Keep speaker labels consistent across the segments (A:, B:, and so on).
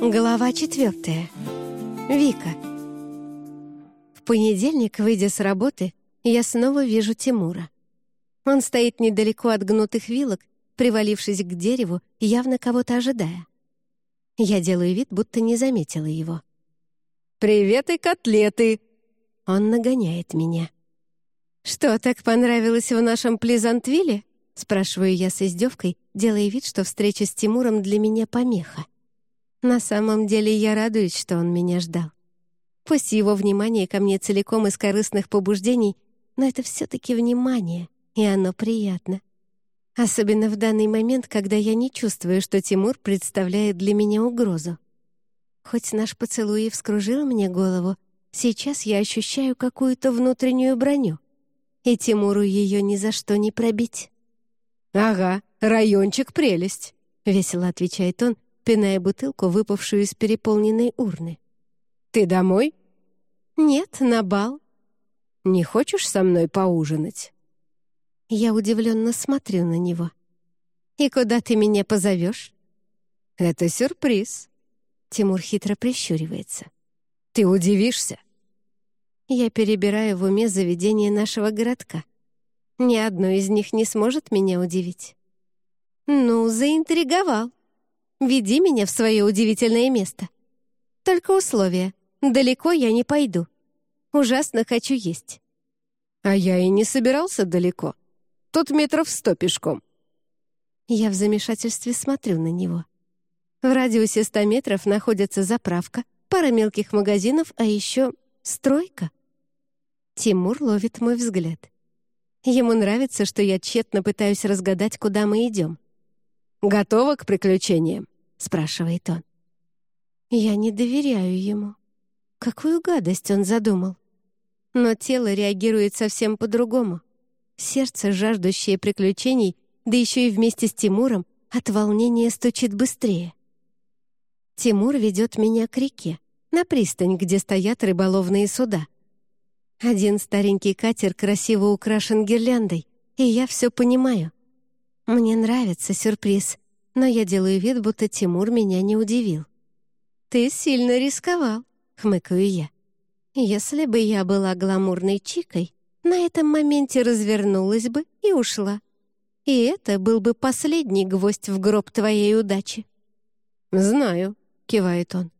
A: Глава четвертая. Вика. В понедельник, выйдя с работы, я снова вижу Тимура. Он стоит недалеко от гнутых вилок, привалившись к дереву, явно кого-то ожидая. Я делаю вид, будто не заметила его.
B: «Привет и котлеты!»
A: Он нагоняет меня. «Что, так понравилось в нашем Плезантвилле?» спрашиваю я с издевкой, делая вид, что встреча с Тимуром для меня помеха. На самом деле я радуюсь, что он меня ждал. Пусть его внимание ко мне целиком из корыстных побуждений, но это все-таки внимание, и оно приятно. Особенно в данный момент, когда я не чувствую, что Тимур представляет для меня угрозу. Хоть наш поцелуй и вскружил мне голову, сейчас я ощущаю какую-то внутреннюю броню, и Тимуру ее ни за что не пробить.
B: «Ага, райончик прелесть», — весело отвечает он, пиная бутылку, выпавшую из переполненной урны. «Ты домой?»
A: «Нет, на бал».
B: «Не хочешь со мной поужинать?»
A: Я удивленно смотрю на него. «И куда ты меня позовешь?»
B: «Это сюрприз».
A: Тимур хитро прищуривается.
B: «Ты удивишься?»
A: Я перебираю в уме заведение нашего городка. Ни одно из них не сможет меня удивить. «Ну, заинтриговал», Веди меня в свое удивительное место. Только условие. Далеко я не пойду. Ужасно хочу есть».
B: «А я и не собирался далеко. Тут метров сто пешком».
A: Я в замешательстве смотрю на него. В радиусе ста метров находится заправка, пара мелких магазинов, а еще стройка. Тимур ловит мой взгляд. Ему нравится, что я тщетно пытаюсь разгадать, куда мы идем.
B: «Готова к приключениям?» — спрашивает он.
A: Я не доверяю ему. Какую гадость он задумал? Но тело реагирует совсем по-другому. Сердце, жаждущее приключений, да еще и вместе с Тимуром, от волнения стучит быстрее. Тимур ведет меня к реке, на пристань, где стоят рыболовные суда. Один старенький катер красиво украшен гирляндой, и я все понимаю. Мне нравится сюрприз, но я делаю вид, будто Тимур меня не удивил. «Ты сильно рисковал», — хмыкаю я. «Если бы я была гламурной чикой, на этом моменте развернулась бы и ушла. И это был бы последний гвоздь в гроб твоей удачи».
B: «Знаю», — кивает он.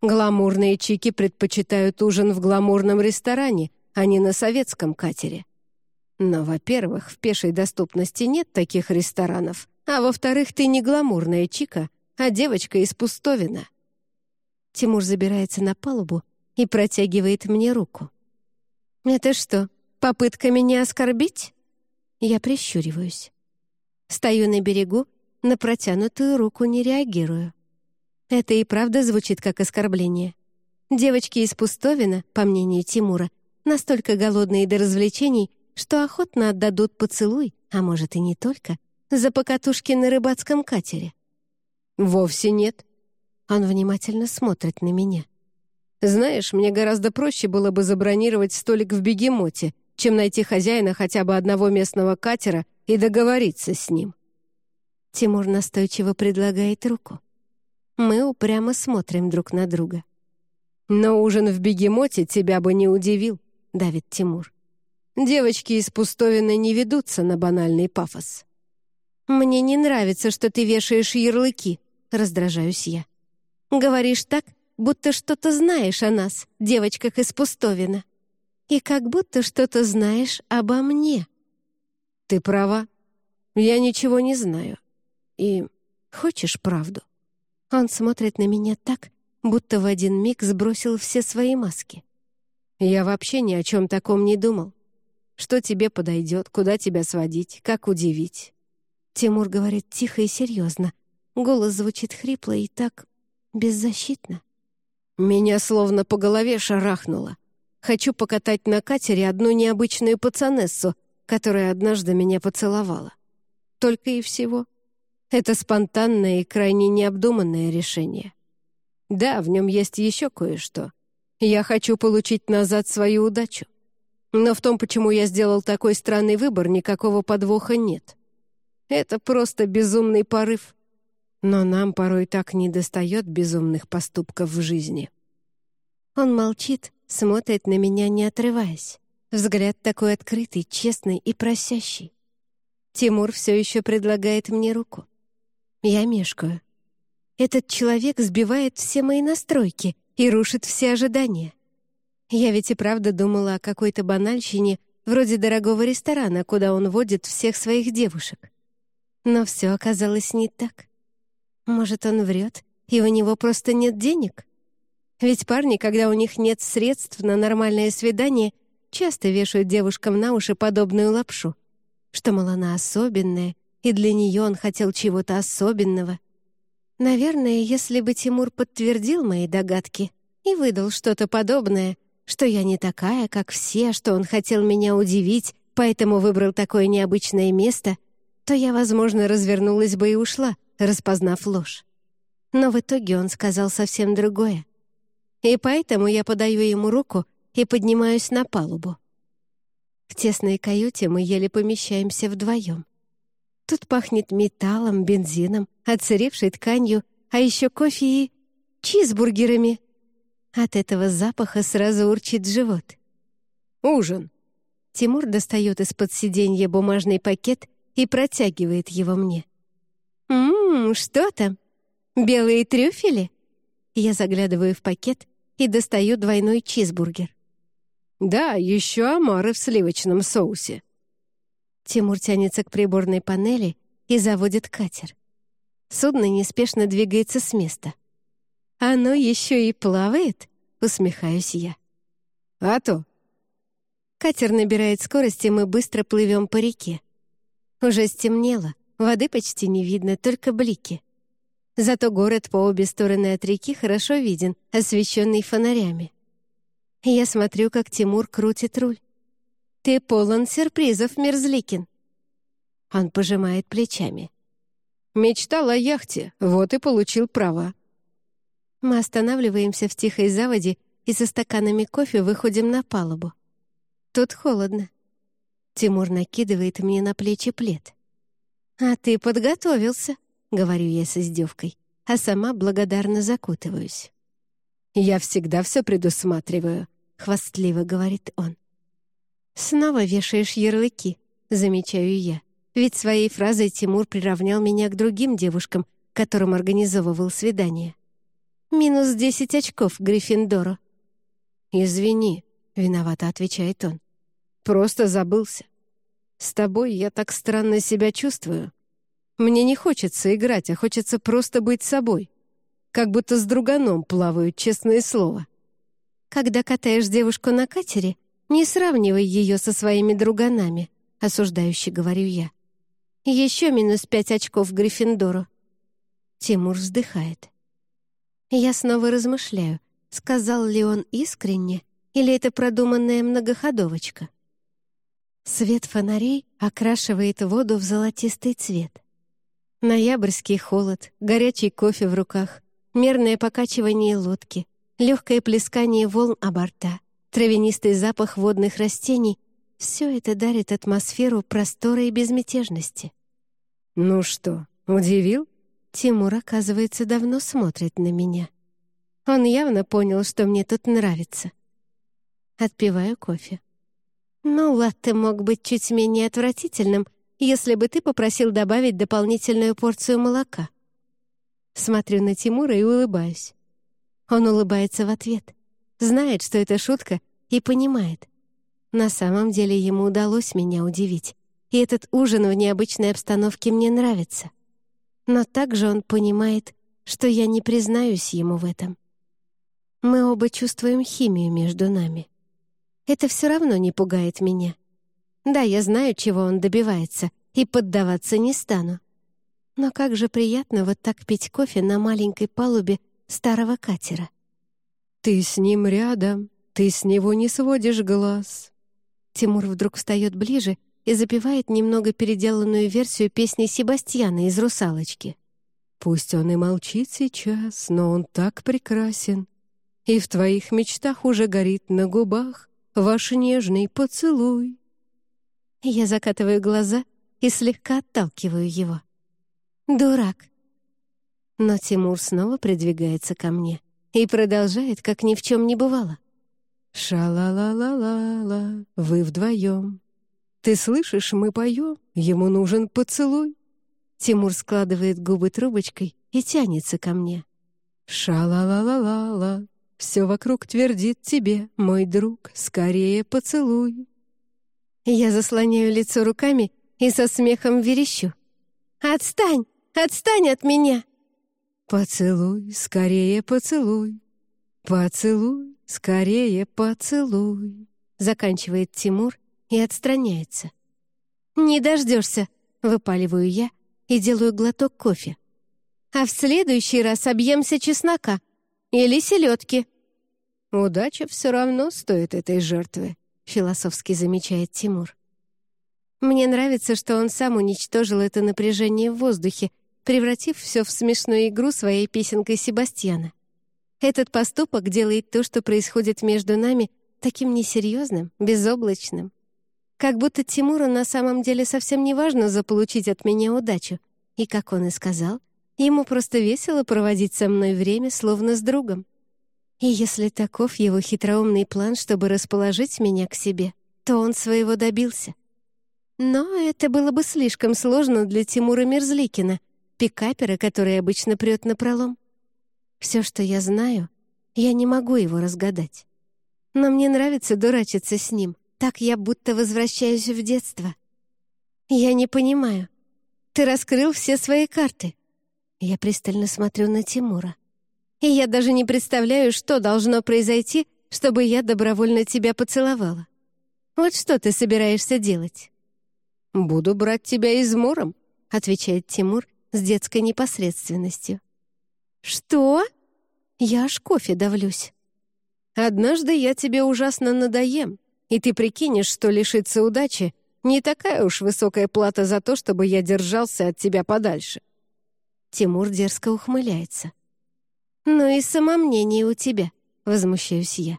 B: «Гламурные чики предпочитают ужин в гламурном ресторане, а не на советском катере. Но, во-первых, в пешей доступности нет таких ресторанов, а во-вторых, ты не гламурная чика, а девочка из Пустовина».
A: Тимур забирается на палубу и протягивает мне руку. «Это что, попытка меня оскорбить?» Я прищуриваюсь. Стою на берегу, на протянутую руку не реагирую. Это и правда звучит как оскорбление. Девочки из Пустовина, по мнению Тимура, настолько голодные до развлечений, что охотно отдадут поцелуй, а может и не только, за покатушки на рыбацком катере.
B: «Вовсе нет».
A: Он внимательно смотрит на меня.
B: «Знаешь, мне гораздо проще было бы забронировать столик в бегемоте, чем найти хозяина хотя бы одного местного катера и договориться с ним».
A: Тимур настойчиво предлагает руку. Мы упрямо смотрим друг на друга.
B: «Но ужин в бегемоте тебя бы не удивил», — давит Тимур. Девочки из пустовины не ведутся на банальный пафос.
A: «Мне не нравится, что ты вешаешь ярлыки», — раздражаюсь я. «Говоришь так, будто что-то знаешь о нас, девочках из пустовина. И как будто что-то знаешь обо мне».
B: «Ты права. Я ничего не знаю. И хочешь правду?»
A: Он смотрит на меня так, будто в один миг сбросил все свои маски.
B: «Я вообще ни о чем таком не думал. Что тебе подойдет, куда тебя сводить, как удивить?»
A: Тимур говорит тихо и серьезно. Голос звучит хрипло и так беззащитно.
B: «Меня словно по голове шарахнуло. Хочу покатать на катере одну необычную пацанессу, которая однажды меня поцеловала. Только и всего. Это спонтанное и крайне необдуманное решение. Да, в нем есть еще кое-что. Я хочу получить назад свою удачу. Но в том, почему я сделал такой странный выбор, никакого подвоха нет. Это просто безумный порыв. Но нам порой так недостает безумных поступков в жизни.
A: Он молчит, смотрит на меня, не отрываясь. Взгляд такой открытый, честный и просящий. Тимур все еще предлагает мне руку. Я мешкаю. Этот человек сбивает все мои настройки и рушит все ожидания. Я ведь и правда думала о какой-то банальщине, вроде дорогого ресторана, куда он водит всех своих девушек. Но все оказалось не так. Может, он врет, и у него просто нет денег? Ведь парни, когда у них нет средств на нормальное свидание, часто вешают девушкам на уши подобную лапшу, что, мол, она особенная, и для нее он хотел чего-то особенного. Наверное, если бы Тимур подтвердил мои догадки и выдал что-то подобное, что я не такая, как все, что он хотел меня удивить, поэтому выбрал такое необычное место, то я, возможно, развернулась бы и ушла, распознав ложь. Но в итоге он сказал совсем другое. И поэтому я подаю ему руку и поднимаюсь на палубу. В тесной каюте мы еле помещаемся вдвоем. Тут пахнет металлом, бензином, отсыревшей тканью, а еще кофе и чизбургерами. От этого запаха сразу урчит живот.
B: «Ужин!»
A: Тимур достает из-под сиденья бумажный пакет и протягивает его мне. «Ммм, что там? Белые трюфели?» Я заглядываю в пакет и достаю двойной чизбургер.
B: «Да, еще омары в сливочном соусе».
A: Тимур тянется к приборной панели и заводит катер. Судно неспешно двигается с места. «Оно еще и плавает?» — усмехаюсь я.
B: «А то!»
A: Катер набирает скорость, и мы быстро плывем по реке. Уже стемнело, воды почти не видно, только блики. Зато город по обе стороны от реки хорошо виден, освещенный фонарями. Я смотрю, как Тимур крутит руль. «Ты полон сюрпризов, Мерзликин!» Он пожимает плечами.
B: «Мечтал о яхте, вот и получил права.
A: Мы останавливаемся в тихой заводе и со стаканами кофе выходим на палубу. Тут холодно. Тимур накидывает мне на плечи плед. «А ты подготовился», — говорю я с издевкой, а сама благодарно закутываюсь.
B: «Я всегда все предусматриваю», — хвастливо говорит он.
A: «Снова вешаешь ярлыки», — замечаю я. Ведь своей фразой Тимур приравнял меня к другим девушкам, которым организовывал свидание. Минус десять очков Гриффиндору».
B: «Извини», — виновато отвечает он. «Просто забылся. С тобой я так странно себя чувствую. Мне не хочется играть, а хочется просто быть собой. Как будто с друганом плавают, честное слово».
A: «Когда катаешь девушку на катере, не сравнивай ее со своими друганами», — осуждающе говорю я. «Еще минус пять очков Гриффиндору». Тимур вздыхает. Я снова размышляю, сказал ли он искренне, или это продуманная многоходовочка. Свет фонарей окрашивает воду в золотистый цвет. Ноябрьский холод, горячий кофе в руках, мерное покачивание лодки, легкое плескание волн о борта, травянистый запах водных растений — все это дарит атмосферу простора и безмятежности.
B: «Ну что, удивил?»
A: Тимур, оказывается, давно смотрит на меня. Он явно понял, что мне тут нравится. Отпиваю кофе. Ну, латте мог быть чуть менее отвратительным, если бы ты попросил добавить дополнительную порцию молока. Смотрю на Тимура и улыбаюсь. Он улыбается в ответ. Знает, что это шутка, и понимает. На самом деле ему удалось меня удивить. И этот ужин в необычной обстановке мне нравится. Но также он понимает, что я не признаюсь ему в этом. Мы оба чувствуем химию между нами. Это все равно не пугает меня. Да, я знаю, чего он добивается, и поддаваться не стану. Но как же приятно вот так пить кофе на маленькой палубе старого катера.
B: «Ты с ним рядом, ты с него не сводишь глаз».
A: Тимур вдруг встает ближе и запевает немного переделанную версию песни Себастьяна из «Русалочки».
B: «Пусть он и молчит сейчас, но он так прекрасен, и в твоих мечтах уже горит на губах ваш нежный поцелуй».
A: Я закатываю глаза и слегка отталкиваю его. «Дурак». Но Тимур снова придвигается ко мне и продолжает, как ни в чем не бывало.
B: «Ша-ла-ла-ла-ла-ла, вы вдвоем. Ты слышишь, мы поем, ему нужен поцелуй».
A: Тимур складывает губы трубочкой и тянется ко мне.
B: «Ша-ла-ла-ла-ла-ла, все вокруг твердит тебе, мой друг, скорее поцелуй».
A: Я заслоняю лицо руками и со смехом верещу. «Отстань! Отстань от меня!»
B: «Поцелуй, скорее поцелуй! Поцелуй, скорее поцелуй!»
A: Заканчивает Тимур и отстраняется. «Не дождешься!» — выпаливаю я и делаю глоток кофе. «А в следующий раз объемся чеснока или селедки!»
B: «Удача все равно стоит этой жертвы», — философски замечает Тимур.
A: Мне нравится, что он сам уничтожил это напряжение в воздухе, превратив все в смешную игру своей песенкой Себастьяна. Этот поступок делает то, что происходит между нами, таким несерьезным, безоблачным. Как будто Тимуру на самом деле совсем не важно заполучить от меня удачу. И, как он и сказал, ему просто весело проводить со мной время, словно с другом. И если таков его хитроумный план, чтобы расположить меня к себе, то он своего добился. Но это было бы слишком сложно для Тимура Мерзликина, пикапера, который обычно прет на пролом. Все, что я знаю, я не могу его разгадать. Но мне нравится дурачиться с ним, так я будто возвращаюсь в детство. Я не понимаю. Ты раскрыл все свои карты. Я пристально смотрю на Тимура. И я даже не представляю, что должно произойти, чтобы я добровольно тебя поцеловала. Вот что ты собираешься делать?
B: «Буду брать тебя измором», — отвечает Тимур с детской непосредственностью.
A: «Что?» Я аж кофе давлюсь.
B: «Однажды я тебе ужасно надоем, и ты прикинешь, что лишиться удачи не такая уж высокая плата за то, чтобы я держался от тебя подальше».
A: Тимур дерзко ухмыляется. «Ну и самомнение у тебя», — возмущаюсь я.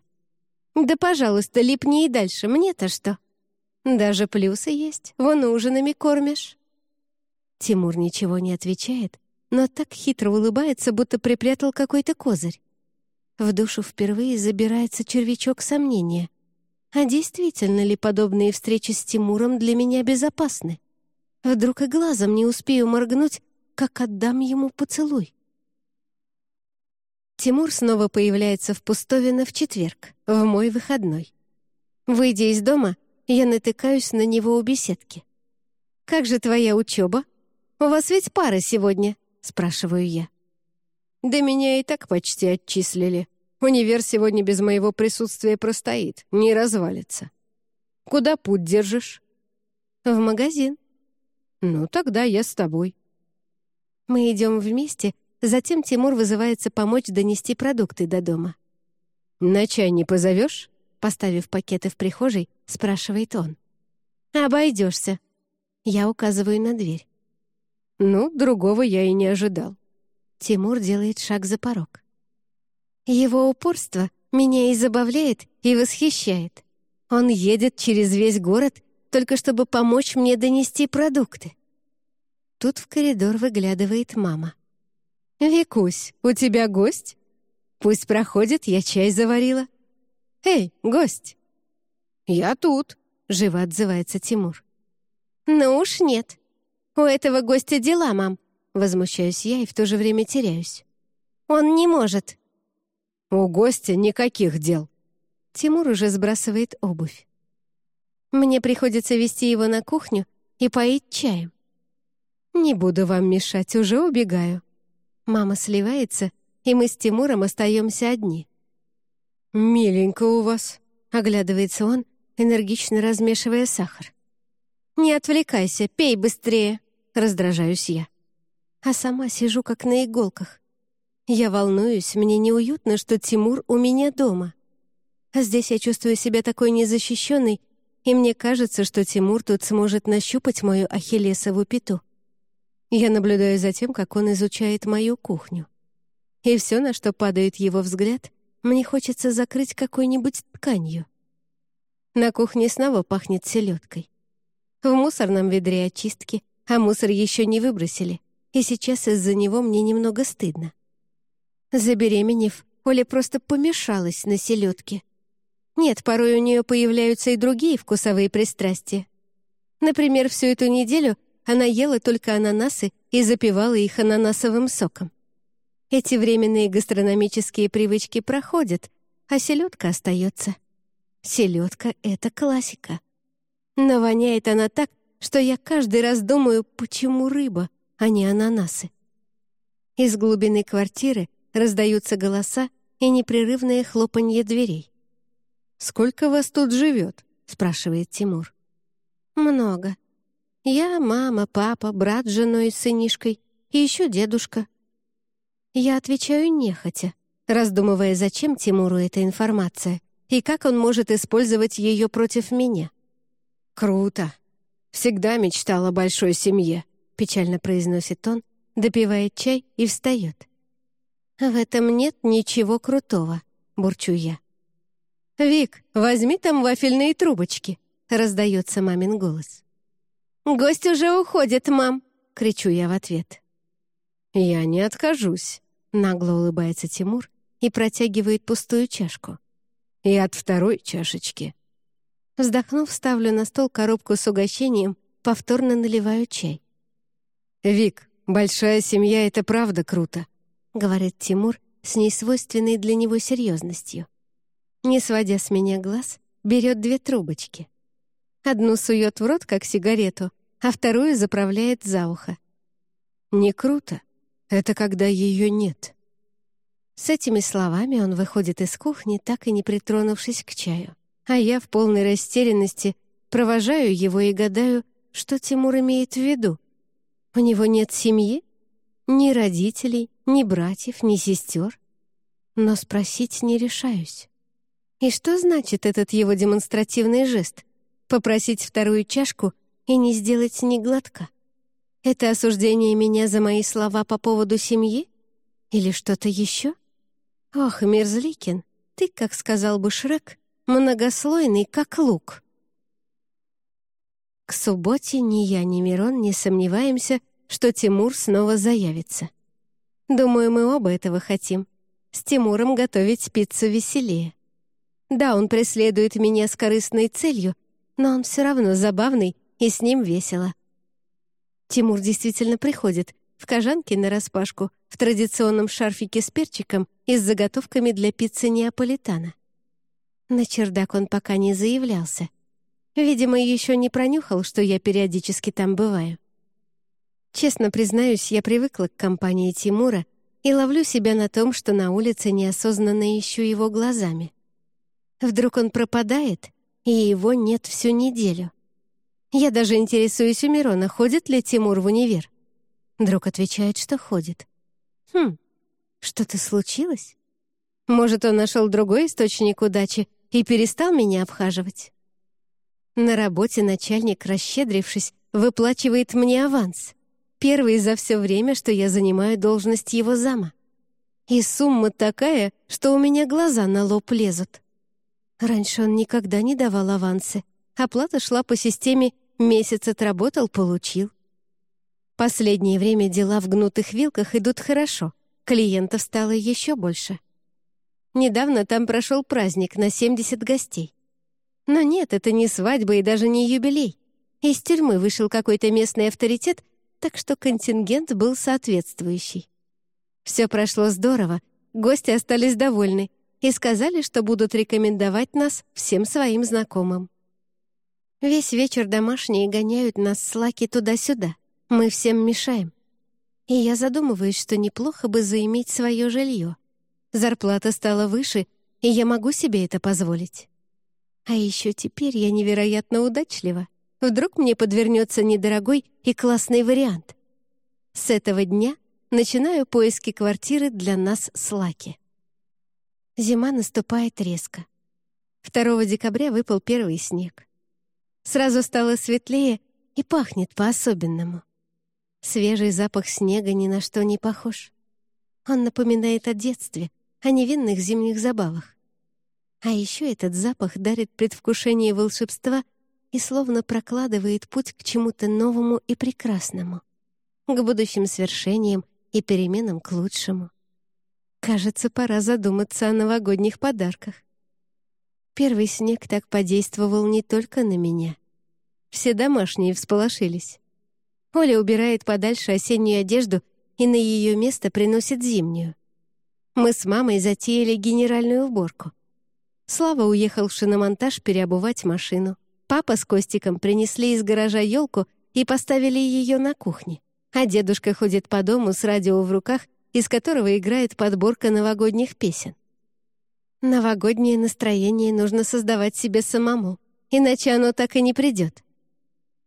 A: «Да, пожалуйста, липни и дальше, мне-то что?» «Даже плюсы есть, вон ужинами кормишь». Тимур ничего не отвечает, но так хитро улыбается, будто припрятал какой-то козырь. В душу впервые забирается червячок сомнения. А действительно ли подобные встречи с Тимуром для меня безопасны? Вдруг и глазом не успею моргнуть, как отдам ему поцелуй. Тимур снова появляется в Пустовино в четверг, в мой выходной. Выйдя из дома, я натыкаюсь на него у беседки. «Как же твоя учеба? У вас ведь пара сегодня», — спрашиваю я.
B: «Да меня и так почти отчислили. Универ сегодня без моего присутствия простоит, не развалится. Куда путь держишь?»
A: «В магазин».
B: «Ну, тогда я с тобой».
A: Мы идем вместе, затем Тимур вызывается помочь донести продукты до дома.
B: «На чай не позовешь?»
A: Поставив пакеты в прихожей, спрашивает он. «Обойдешься». Я указываю на дверь.
B: Ну, другого я и не ожидал.
A: Тимур делает шаг за порог. Его упорство меня и забавляет, и восхищает. Он едет через весь город, только чтобы помочь мне донести продукты. Тут в коридор выглядывает мама.
B: «Викусь, у тебя гость? Пусть проходит, я чай заварила». «Эй, гость!» «Я тут», — живо отзывается Тимур.
A: «Ну уж нет», «У этого гостя дела, мам», — возмущаюсь я и в то же время теряюсь. «Он не может».
B: «У гостя никаких дел».
A: Тимур уже сбрасывает обувь. Мне приходится вести его на кухню и поить чаем. «Не буду вам мешать, уже убегаю». Мама сливается, и мы с Тимуром остаемся одни.
B: «Миленько у вас», —
A: оглядывается он, энергично размешивая сахар. «Не отвлекайся, пей быстрее!» — раздражаюсь я. А сама сижу как на иголках. Я волнуюсь, мне неуютно, что Тимур у меня дома. Здесь я чувствую себя такой незащищенной, и мне кажется, что Тимур тут сможет нащупать мою ахиллесову пяту. Я наблюдаю за тем, как он изучает мою кухню. И все, на что падает его взгляд, мне хочется закрыть какой-нибудь тканью. На кухне снова пахнет селедкой. В мусорном ведре очистки, а мусор еще не выбросили. и сейчас из-за него мне немного стыдно. Забеременев, Оля просто помешалась на селедке. Нет, порой у нее появляются и другие вкусовые пристрастия. Например, всю эту неделю она ела только ананасы и запивала их ананасовым соком. Эти временные гастрономические привычки проходят, а селедка остается. Селедка — это классика. Но воняет она так, что я каждый раз думаю, почему рыба, а не ананасы. Из глубины квартиры раздаются голоса и непрерывное хлопанье дверей.
B: «Сколько вас тут живет?» — спрашивает Тимур.
A: «Много. Я, мама, папа, брат с женой и сынишкой, и еще дедушка». Я отвечаю нехотя, раздумывая, зачем Тимуру эта информация и как он может использовать ее против меня.
B: «Круто. Всегда мечтал о большой семье», — печально произносит он, допивает чай и встает.
A: «В этом нет ничего крутого», — бурчу я.
B: «Вик, возьми там вафельные трубочки», — раздается мамин голос.
A: «Гость уже уходит, мам», — кричу я в ответ.
B: «Я не откажусь», — нагло улыбается Тимур и протягивает пустую чашку. «И от второй чашечки».
A: Вздохнув, ставлю на стол коробку с угощением, повторно наливаю чай.
B: «Вик, большая семья — это правда круто», —
A: говорит Тимур с несвойственной для него серьезностью. Не сводя с меня глаз, берет две трубочки. Одну сует в рот, как сигарету, а вторую заправляет за ухо.
B: «Не круто. Это когда ее нет».
A: С этими словами он выходит из кухни, так и не притронувшись к чаю. А я в полной растерянности провожаю его и гадаю, что Тимур имеет в виду. У него нет семьи? Ни родителей, ни братьев, ни сестер. Но спросить не решаюсь. И что значит этот его демонстративный жест? Попросить вторую чашку и не сделать ни глотка? Это осуждение меня за мои слова по поводу семьи? Или что-то еще? Ох, Мерзликин, ты, как сказал бы Шрек, многослойный, как лук. К субботе ни я, ни Мирон не сомневаемся, что Тимур снова заявится. Думаю, мы оба этого хотим. С Тимуром готовить пиццу веселее. Да, он преследует меня с корыстной целью, но он все равно забавный, и с ним весело. Тимур действительно приходит в кожанке нараспашку, в традиционном шарфике с перчиком и с заготовками для пиццы неаполитана. На чердак он пока не заявлялся. Видимо, еще не пронюхал, что я периодически там бываю. Честно признаюсь, я привыкла к компании Тимура и ловлю себя на том, что на улице неосознанно ищу его глазами. Вдруг он пропадает, и его нет всю неделю. Я даже интересуюсь у Мирона, ходит ли Тимур в универ. Друг отвечает, что ходит. Хм, что-то случилось? Может, он нашел другой источник удачи и перестал меня обхаживать? На работе начальник, расщедрившись, выплачивает мне аванс. Первый за все время, что я занимаю должность его зама. И сумма такая, что у меня глаза на лоб лезут. Раньше он никогда не давал авансы. Оплата шла по системе «месяц отработал, получил». Последнее время дела в гнутых вилках идут хорошо. Клиентов стало еще больше. Недавно там прошел праздник на 70 гостей. Но нет, это не свадьба и даже не юбилей. Из тюрьмы вышел какой-то местный авторитет, так что контингент был соответствующий. Все прошло здорово, гости остались довольны и сказали, что будут рекомендовать нас всем своим знакомым. Весь вечер домашние гоняют нас с Лаки туда-сюда. Мы всем мешаем. И я задумываюсь, что неплохо бы заиметь свое жилье. Зарплата стала выше, и я могу себе это позволить. А еще теперь я невероятно удачлива. Вдруг мне подвернется недорогой и классный вариант. С этого дня начинаю поиски квартиры для нас с Лаки. Зима наступает резко. 2 декабря выпал первый снег. Сразу стало светлее и пахнет по-особенному. Свежий запах снега ни на что не похож. Он напоминает о детстве — о невинных зимних забавах. А еще этот запах дарит предвкушение волшебства и словно прокладывает путь к чему-то новому и прекрасному. к будущим свершениям и переменам к лучшему. Кажется, пора задуматься о новогодних подарках. Первый снег так подействовал не только на меня. Все домашние всполошились. Оля убирает подальше осеннюю одежду и на ее место приносит зимнюю. Мы с мамой затеяли генеральную уборку. Слава уехал в шиномонтаж переобувать машину. Папа с Костиком принесли из гаража елку и поставили ее на кухне. А дедушка ходит по дому с радио в руках, из которого играет подборка новогодних песен. Новогоднее настроение нужно создавать себе самому, иначе оно так и не придет.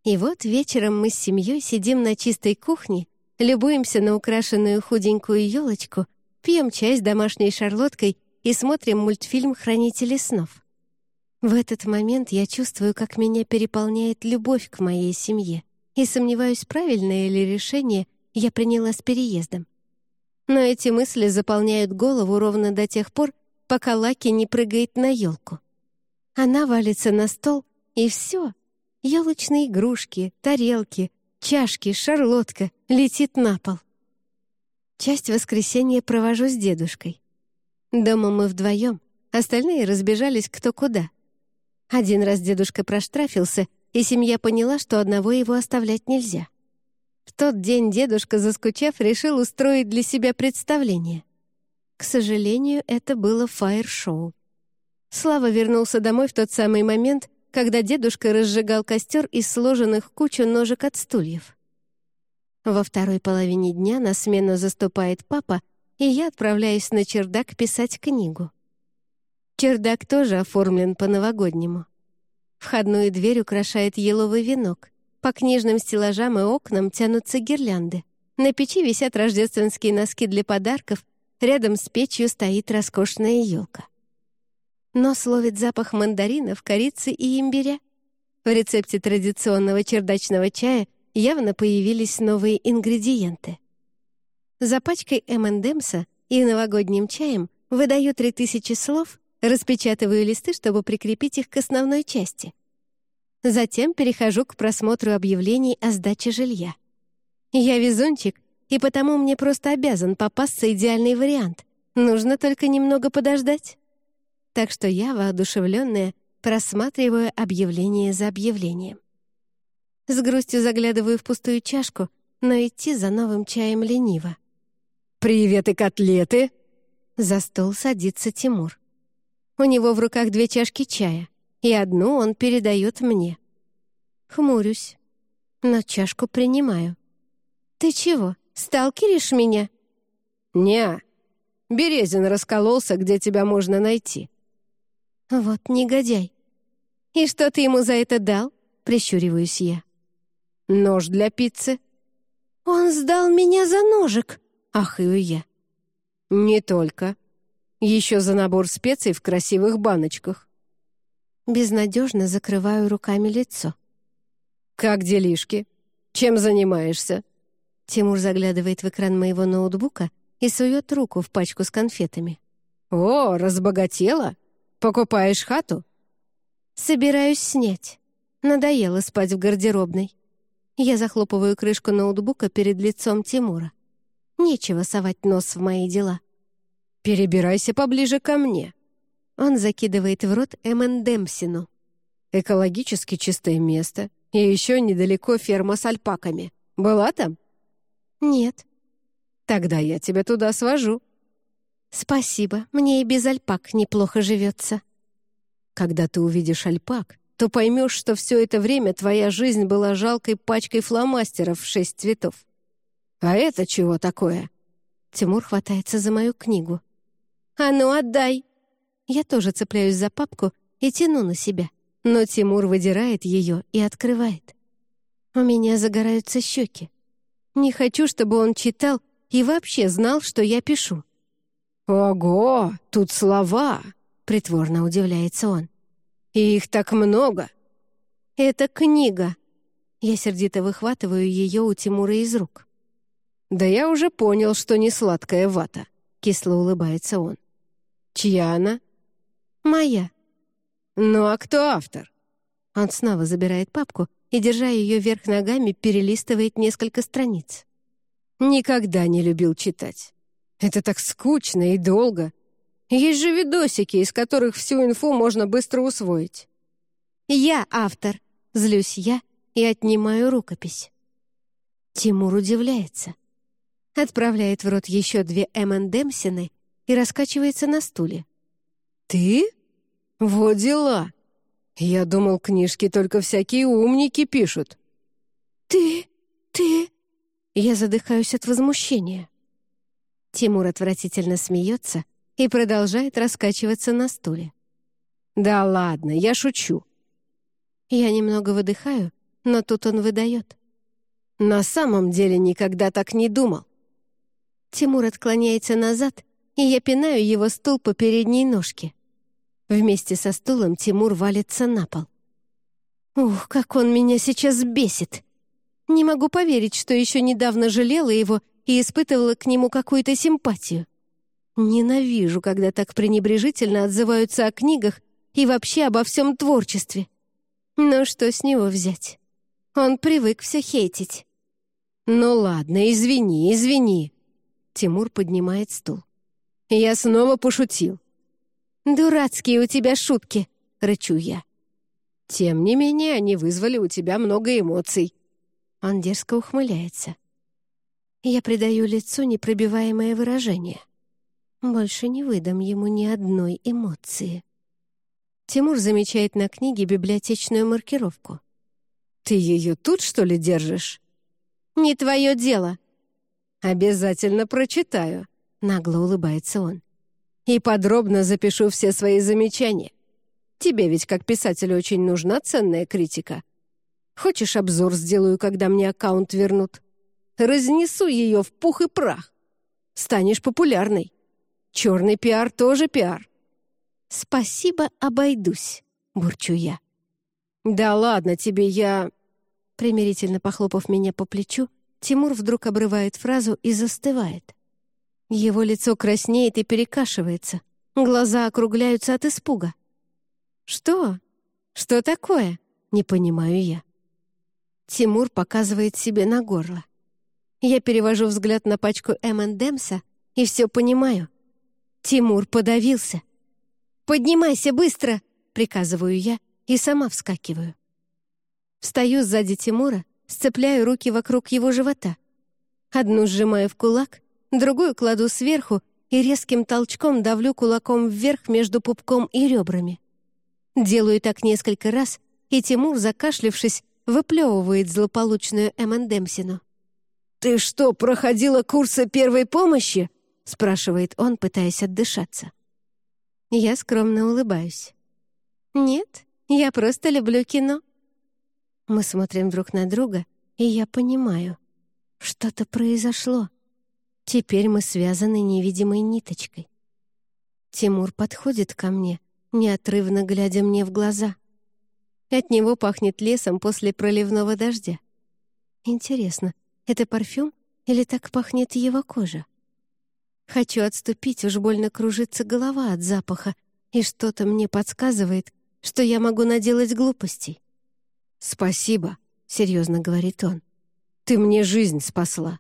A: И вот вечером мы с семьей сидим на чистой кухне, любуемся на украшенную худенькую елочку, пьем чай с домашней шарлоткой и смотрим мультфильм «Хранители снов». В этот момент я чувствую, как меня переполняет любовь к моей семье и сомневаюсь, правильное ли решение я приняла с переездом. Но эти мысли заполняют голову ровно до тех пор, пока Лаки не прыгает на елку. Она валится на стол, и все — Елочные игрушки, тарелки, чашки, шарлотка летит на пол. Часть воскресенья провожу с дедушкой. Дома мы вдвоем, остальные разбежались кто куда. Один раз дедушка проштрафился, и семья поняла, что одного его оставлять нельзя. В тот день дедушка, заскучав, решил устроить для себя представление. К сожалению, это было фаер-шоу. Слава вернулся домой в тот самый момент, когда дедушка разжигал костер из сложенных кучу ножек от стульев. Во второй половине дня на смену заступает папа, и я отправляюсь на чердак писать книгу. Чердак тоже оформлен по-новогоднему. Входную дверь украшает еловый венок. По книжным стеллажам и окнам тянутся гирлянды. На печи висят рождественские носки для подарков, рядом с печью стоит роскошная елка. Нос ловит запах мандаринов, корицы и имбиря. В рецепте традиционного чердачного чая явно появились новые ингредиенты. За пачкой M&M'sa и новогодним чаем выдаю 3000 слов, распечатываю листы, чтобы прикрепить их к основной части. Затем перехожу к просмотру объявлений о сдаче жилья. Я везунчик, и потому мне просто обязан попасться идеальный вариант. Нужно только немного подождать так что я, воодушевленная, просматриваю объявление за объявлением. С грустью заглядываю в пустую чашку, но идти за новым чаем лениво.
B: «Привет и котлеты!»
A: За стол садится Тимур. У него в руках две чашки чая, и одну он передает мне. Хмурюсь, но чашку принимаю. «Ты чего, сталкеришь меня?»
B: «Не, Березин раскололся, где тебя можно найти.
A: Вот негодяй. «И что ты ему за это дал?» — прищуриваюсь я.
B: «Нож для пиццы».
A: «Он сдал меня за ножик!» — ахаю я.
B: «Не только. Еще за набор специй в красивых баночках».
A: Безнадежно закрываю руками лицо.
B: «Как делишки? Чем занимаешься?»
A: Тимур заглядывает в экран моего ноутбука и сует руку в пачку с конфетами.
B: «О, разбогатела? Покупаешь хату?»
A: «Собираюсь снять. Надоело спать в гардеробной». Я захлопываю крышку ноутбука перед лицом Тимура. Нечего совать нос в мои дела.
B: «Перебирайся поближе ко мне».
A: Он закидывает в рот Эммендемсину.
B: «Экологически чистое место. И еще недалеко ферма с альпаками. Была там?»
A: «Нет».
B: «Тогда я тебя туда свожу».
A: «Спасибо, мне и без альпак неплохо живется».
B: «Когда ты увидишь альпак, то поймешь, что все это время твоя жизнь была жалкой пачкой фломастеров в шесть цветов. А это чего такое?»
A: Тимур хватается за мою книгу. «А ну, отдай!» Я тоже цепляюсь за папку и тяну на себя, но Тимур выдирает ее и открывает. У меня загораются щеки. Не хочу, чтобы он читал и вообще знал, что я пишу.
B: «Ого, тут слова!» — притворно удивляется он. «И их так много!»
A: «Это книга!» Я сердито выхватываю ее у Тимура из рук.
B: «Да я уже понял, что не сладкая вата», — кисло улыбается он. «Чья она?»
A: «Моя».
B: «Ну а кто автор?»
A: Он снова забирает папку и, держа ее вверх ногами, перелистывает несколько страниц.
B: Никогда не любил читать. Это так скучно и долго. Есть же видосики, из которых всю инфу можно быстро усвоить.
A: «Я автор», — злюсь я и отнимаю рукопись. Тимур удивляется. Отправляет в рот еще две Эммендемсины и раскачивается на стуле.
B: «Ты? Вот дела! Я думал, книжки только всякие умники пишут».
A: «Ты? Ты?» Я задыхаюсь от возмущения. Тимур отвратительно смеется и продолжает раскачиваться на стуле.
B: «Да ладно, я шучу».
A: Я немного выдыхаю, но тут он выдает.
B: «На самом деле никогда так не думал».
A: Тимур отклоняется назад, и я пинаю его стул по передней ножке. Вместе со стулом Тимур валится на пол. Ух, как он меня сейчас бесит! Не могу поверить, что еще недавно жалела его и испытывала к нему какую-то симпатию. Ненавижу, когда так пренебрежительно отзываются о книгах и вообще обо всем творчестве. Но что с него взять? Он привык все хейтить.
B: «Ну ладно, извини, извини». Тимур поднимает стул. «Я снова пошутил».
A: «Дурацкие у тебя шутки», — рычу я.
B: «Тем не менее, они вызвали у тебя много эмоций».
A: Он дерзко ухмыляется. Я придаю лицу непробиваемое выражение. Больше не выдам ему ни одной эмоции. Тимур замечает на книге библиотечную маркировку.
B: «Ты ее тут, что ли, держишь?»
A: «Не твое дело!»
B: «Обязательно прочитаю», — нагло улыбается он. «И подробно запишу все свои замечания. Тебе ведь как писателю очень нужна ценная критика. Хочешь, обзор сделаю, когда мне аккаунт вернут?» Разнесу ее в пух и прах. Станешь популярной. Черный пиар тоже пиар.
A: «Спасибо, обойдусь», — бурчу я.
B: «Да ладно тебе, я...»
A: Примирительно похлопав меня по плечу, Тимур вдруг обрывает фразу и застывает. Его лицо краснеет и перекашивается, глаза округляются от испуга. «Что? Что такое?» — не понимаю я. Тимур показывает себе на горло. Я перевожу взгляд на пачку M&M'sa и все понимаю. Тимур подавился. «Поднимайся быстро!» — приказываю я и сама вскакиваю. Встаю сзади Тимура, сцепляю руки вокруг его живота. Одну сжимаю в кулак, другую кладу сверху и резким толчком давлю кулаком вверх между пупком и ребрами. Делаю так несколько раз, и Тимур, закашлившись, выплевывает злополучную Эммендемсину.
B: «Ты что, проходила курсы первой помощи?» — спрашивает он, пытаясь отдышаться.
A: Я скромно улыбаюсь. «Нет, я просто люблю кино». Мы смотрим друг на друга, и я понимаю, что-то произошло. Теперь мы связаны невидимой ниточкой. Тимур подходит ко мне, неотрывно глядя мне в глаза. От него пахнет лесом после проливного дождя. Интересно, это парфюм или так пахнет его кожа? Хочу отступить, уж больно кружится голова от запаха, и что-то мне подсказывает, что я могу наделать глупостей.
B: «Спасибо», — серьезно говорит он. «Ты мне жизнь спасла.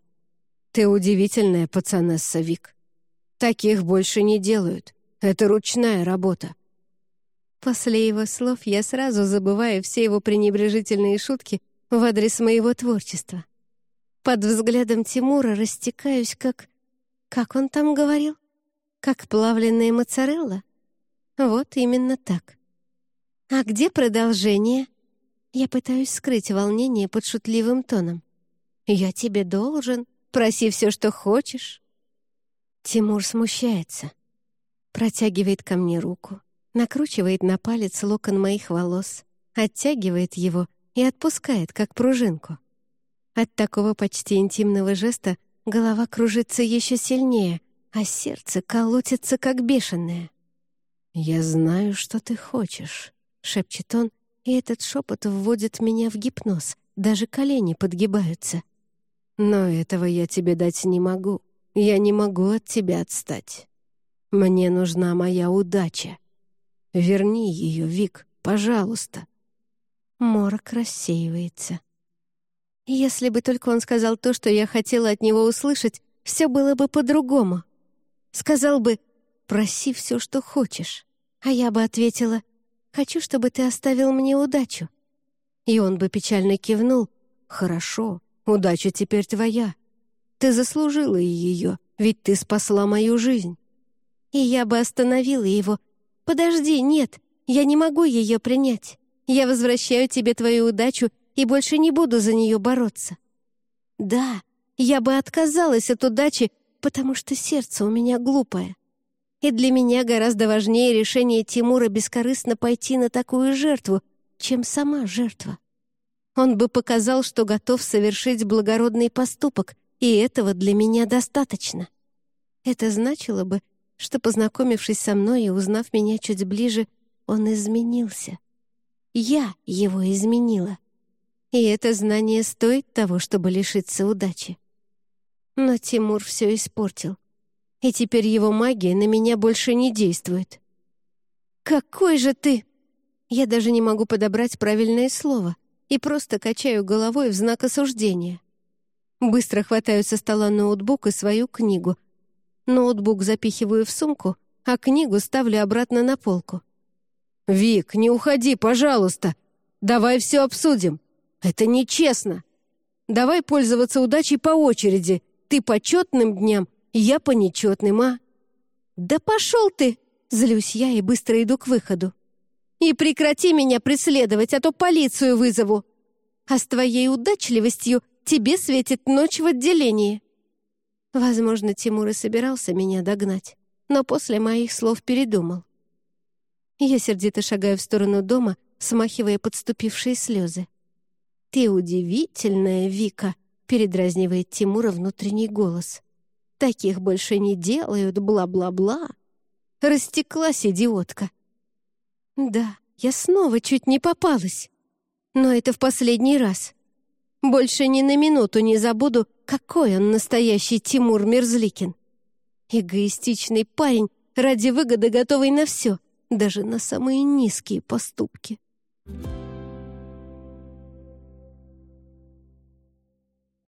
B: Ты удивительная пацанесса, Вик. Таких больше не делают. Это ручная работа».
A: После его слов я сразу забываю все его пренебрежительные шутки в адрес моего творчества. Под взглядом Тимура растекаюсь, как... Как он там говорил? Как плавленная моцарелла? Вот именно так. А где продолжение? Я пытаюсь скрыть волнение под шутливым тоном. «Я тебе должен. Проси все, что хочешь». Тимур смущается. Протягивает ко мне руку, накручивает на палец локон моих волос, оттягивает его и отпускает, как пружинку. От такого почти интимного жеста голова кружится еще сильнее, а сердце колотится, как бешеное.
B: «Я знаю, что ты хочешь», — шепчет он, и этот шепот вводит меня в гипноз, даже колени подгибаются. «Но этого я тебе дать не могу. Я не могу от тебя отстать. Мне нужна моя удача. Верни ее, Вик, пожалуйста».
A: Морок рассеивается. Если бы только он сказал то, что я хотела от него услышать, все было бы по-другому. Сказал бы «проси все, что хочешь», а я бы ответила «хочу, чтобы ты оставил мне удачу». И он бы печально кивнул «хорошо, удача теперь твоя. Ты заслужила ее, ведь ты спасла мою жизнь». И я бы остановила его «подожди, нет, я не могу ее принять. Я возвращаю тебе твою удачу и больше не буду за нее бороться». Да, я бы отказалась от удачи, потому что сердце у меня глупое. И для меня гораздо важнее решение Тимура бескорыстно пойти на такую жертву, чем сама жертва. Он бы показал, что готов совершить благородный поступок, и этого для меня достаточно. Это значило бы, что, познакомившись со мной и узнав меня чуть ближе, он изменился. Я его изменила. И это знание стоит того, чтобы лишиться удачи. Но Тимур все испортил. И теперь его магия на меня больше не действует. «Какой же ты!» Я даже не могу подобрать правильное слово и просто качаю головой в знак осуждения. Быстро хватаю со стола ноутбук и свою книгу. Ноутбук запихиваю в сумку, а книгу ставлю обратно на полку. «Вик, не уходи, пожалуйста! Давай все обсудим! Это нечестно! Давай пользоваться удачей по очереди, ты по четным дням, я по нечетным, а?» «Да пошел ты!» — злюсь я и быстро иду к выходу. «И прекрати меня преследовать, а то полицию вызову! А с твоей удачливостью тебе светит ночь в отделении!» Возможно, Тимур и собирался меня догнать, но после моих слов передумал. Я сердито шагаю в сторону дома, смахивая подступившие слезы. «Ты удивительная, Вика!» — передразнивает Тимура внутренний голос. «Таких больше не делают, бла-бла-бла!» Растеклась идиотка. «Да, я снова чуть не попалась. Но это в последний раз. Больше ни на минуту не забуду, какой он настоящий Тимур Мерзликин. Эгоистичный парень, ради выгоды готовый на все — даже на самые низкие поступки. Thank you.